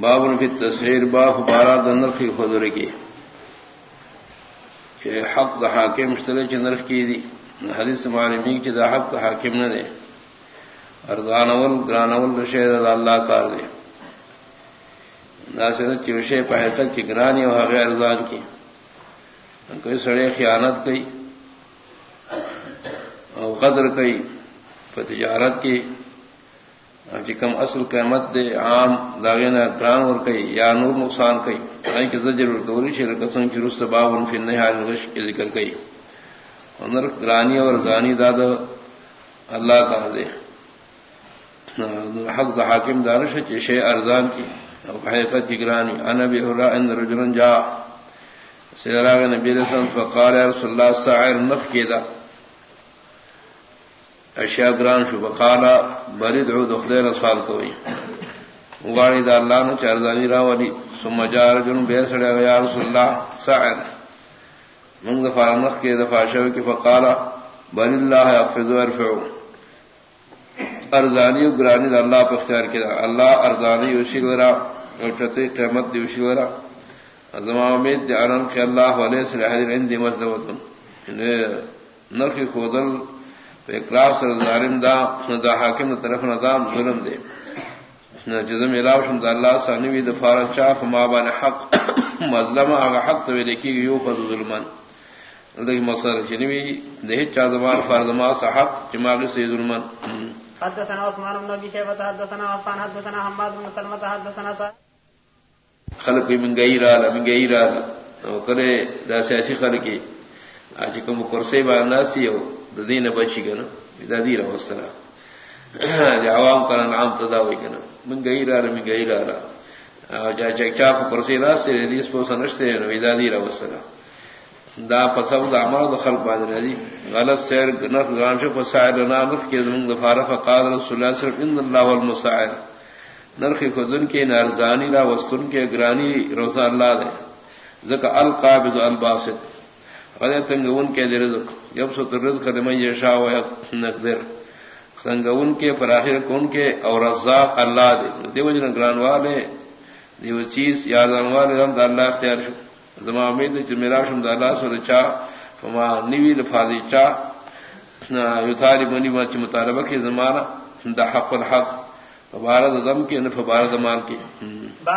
باب فی تصویر باف بارہ دنرخ کی خدر کی۔ حق دا حاکم مشترے چ نرخ کی دی۔ حدیث معلومی کی دا حق دا حاکم نہ دے۔ ارزانول گرانول رشید اللہ کار دے۔ ناصرت کی وشے پہ تک کی گرانی و حق ارزان کی۔ کوئی سڑے خیانت کی۔ اور قدر کی۔ تجارت کی۔ کم اصل قیمت دے عام داغین کران اور کئی یا نور نقصان کئی نہیں کہ زجر اور دوری شیر قسم کی رست باب ان فی نحال غش کے ذکر کئی۔ نر گرانی اور زانی داد اللہ کا دے۔ حق دا حاکم دارش ہے شے ارزان کی۔ حقیقت کی گرانی، انا بھی ہو رہا ان رجلن جا۔ سیدراغ نبی رسول فقال رسول اللہ سائر نف کی اشیاء گران شو، بقالا برید عود اخدیر سوال کوئی. وغاڑی دا اللہ نو چارزانی راولی ثم جار جن بے سڑے یا رسول اللہ، سعر. من دفع نخ کے دفع شو کی فقالا، بل اللہ اقفض ارفعو. ارزانی گرانی دا اللہ پہ اختیار کیا اللہ ارزانی وشی لرا اچھتے قیمت دی وشی لرا ازمان امید دی ارن خی اللہ ولی سلح دی عندی مزدوتن. یعنی نرخی خودل اقرار سر ظالم دا دا حاکم طرف ندام ظلم دے۔ جزم علاو شم دا اللہ سانوی دا فارد چاف ما بان حق مظلم آگا حق تو لکی یو فض ظلمان۔ لذلك مصر جنوی دہت چا زمان فارد ما سا حق جماغی سی ظلمان۔ حدثنا عثمان بن ابي شيبه حدثنا عفان حدثنا حماد بن سلمة حدثنا خلق من غیر اعلی من غیر اعلی او کرے دا سیاسی خلقی۔ اج کوم کرسی با ناس یو دین بچی گنا دادی رہا وسرا عوام کا نام تداوی کنا من گئی را من گئی را جا چک چاپ کرسی نا سے ریلیس پو سنشتے نو دادی رہا وسرا دا پسب دا عمل دخل بعد ندی غلط سیر نرخ گران شو فسائر نا نرخ کے زمن دفارہ فقال رسول اللہ صلی اللہ ان اللہ والمسائر نرخ خودن کے نارزانی را، وستن کے گرانی روزہ اللہ دے ذکا القابض الباسط. غدے تنگون کے رزق. جب سو رزق لمن یشاء و نقدر. تنگون کے فراخر کون کے اور رزاق اللہ دے. دیو جن گران والے، دیو چیز یادان والے ہم اللہ اختیار شو. زما امید کہ میرا شم د اللہ سره چا، فما نیوی لفاظی چا. یثاری منی ما چ مطالبہ کے زمانہ د حق الحق فبارد دم کے نفبارد مال کے.